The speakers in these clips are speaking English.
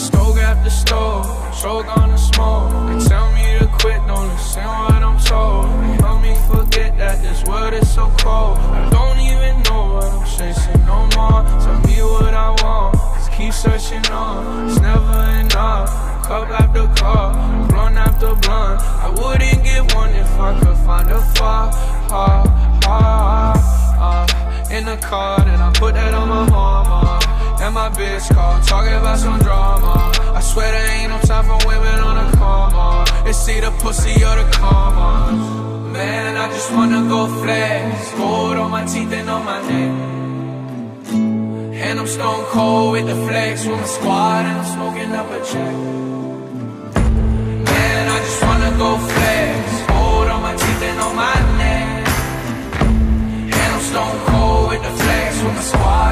Stove after stove, choke on the smoke. They tell me to quit, don't listen what I'm told. They help me forget that this world is so cold. I don't even know what I'm chasing no more. Tell me what I want, just keep searching on. It's never enough. Cup after cup, blunt after blunt. I wouldn't get one if I could find a far, ha, ha, ha. In the car, then I put that on my mama. And my bitch call, talking about some drama. Swear there ain't no time for women on a coma. It's either pussy or the karma. Man, I just wanna go flex. Gold on my teeth and on my neck. And I'm stone cold with the flex with my squad and I'm smoking up a check. Man, I just wanna go flex. Gold on my teeth and on my neck. And I'm stone cold with the flex with my squad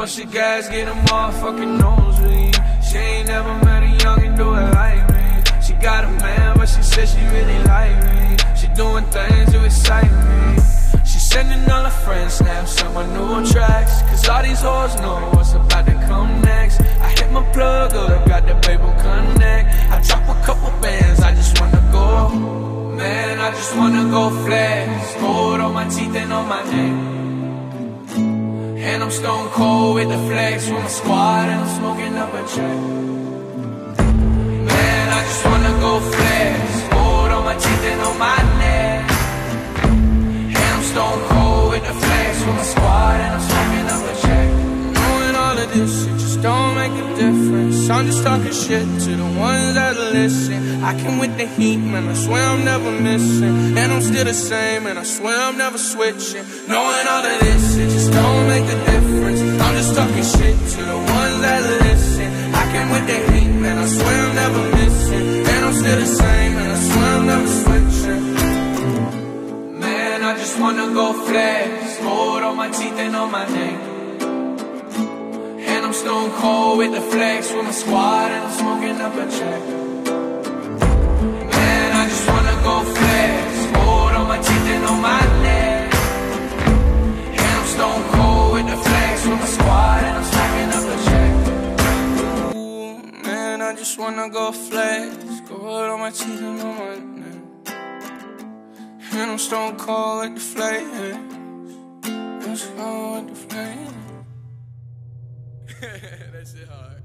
Push the gas, get a motherfucking nosebleed. She ain't never met a youngin' do it like me. She got a man, but she said she really like me. She doing things to excite me. She sending all her friends snaps on my new tracks. Cause all these hoes know what's about to come next. I hit my plug up, got the baby connect. I drop a couple bands, I just wanna go. Man, I just wanna go flex. Gold on my teeth and on my neck. I'm stone cold with the flex with my squad and I'm smoking up a check. Man, I just wanna go flex. Gold on my teeth and on my neck. And I'm stone cold with the flex with my squad and I'm smoking up a check. Knowing all of this, it just don't make a difference. I'm just talking shit to the ones that listen. I can with the heat, man. I swear I'm never missing. And I'm still the same, and I swear I'm never switching. Knowing all of this, it just don't make a difference. The same, and I swear I'm never switching. Man, I just wanna go flex. Gold on my teeth and on my neck. And I'm stone cold with the flex with my squad and I'm smoking up a I just wanna go flex. Gold on my teeth and on my neck. And I'm stone cold like the flex. I'm stone cold with the flex. that shit hard.